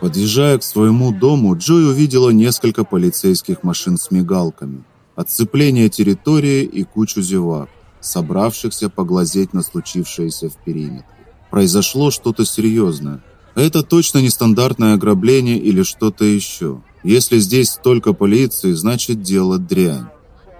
Подъезжая к своему дому, Джой увидела несколько полицейских машин с мигалками, отцепление территории и кучу зевак, собравшихся поглазеть на случившееся в периметре. Произошло что-то серьезное. Это точно не стандартное ограбление или что-то еще. Если здесь столько полиции, значит дело дрянь.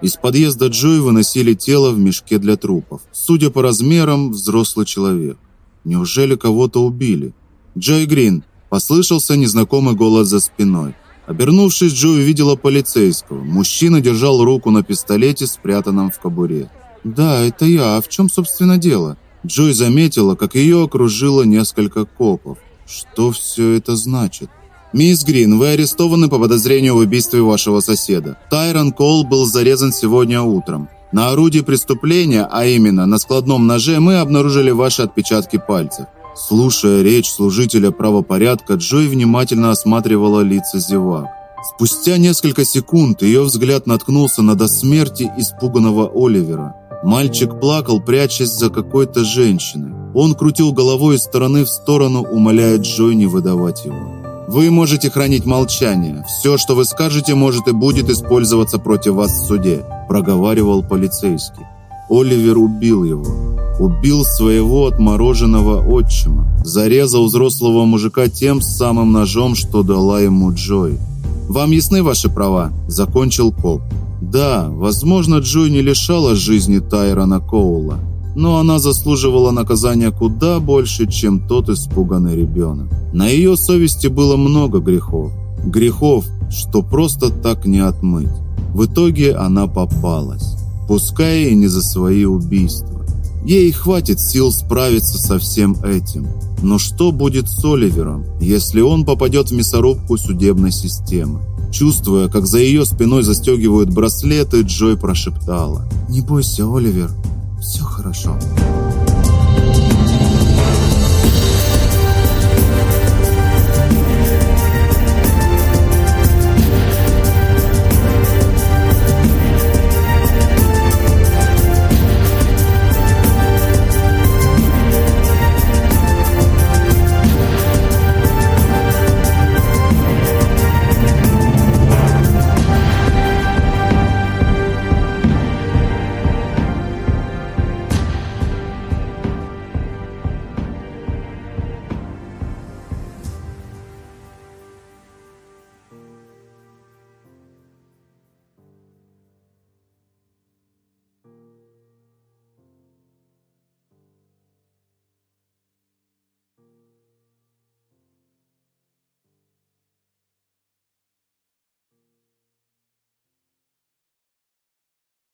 Из подъезда Джой выносили тело в мешке для трупов. Судя по размерам, взрослый человек. Неужели кого-то убили? Джой Грин, послышался незнакомый голос за спиной. Обернувшись, Джой увидела полицейского. Мужчина держал руку на пистолете, спрятанном в кобуре. "Да, это я. А в чем, собственно, дело?" Джой заметила, как ее окружило несколько копов. Что все это значит? Мисс Грин, вы арестованы по подозрению в убийстве вашего соседа. Тайрон Кол был зарезан сегодня утром. На орудии преступления, а именно на складном ноже, мы обнаружили ваши отпечатки пальцев. Слушая речь служителя правопорядка, Джой внимательно осматривала лица зевак. Спустя несколько секунд ее взгляд наткнулся на до смерти испуганного Оливера. Мальчик плакал, прячась за какой-то женщиной. Он крутил головой из стороны в сторону, умоляя Джой не выдавать его. Вы можете хранить молчание. Все, что вы скажете, может и будет использоваться против вас в суде, проговаривал полицейский. Оливер убил его. Убил своего отмороженного отчима. Зарезал взрослого мужика тем самым ножом, что дала ему Джой. Вам ясны ваши права, закончил коп. Да, возможно, Джой не лишала жизни Тайрона Коула, но она заслуживала наказания куда больше, чем тот испуганный ребенок. На ее совести было много грехов. Грехов, что просто так не отмыть. В итоге она попалась, пускай и не за свои убийства. Ей хватит сил справиться со всем этим. Но что будет с Оливером, если он попадет в мясорубку судебной системы? Чувствуя, как за ее спиной застегивают браслеты, Джой прошептала: "Не бойся, Оливер, все хорошо.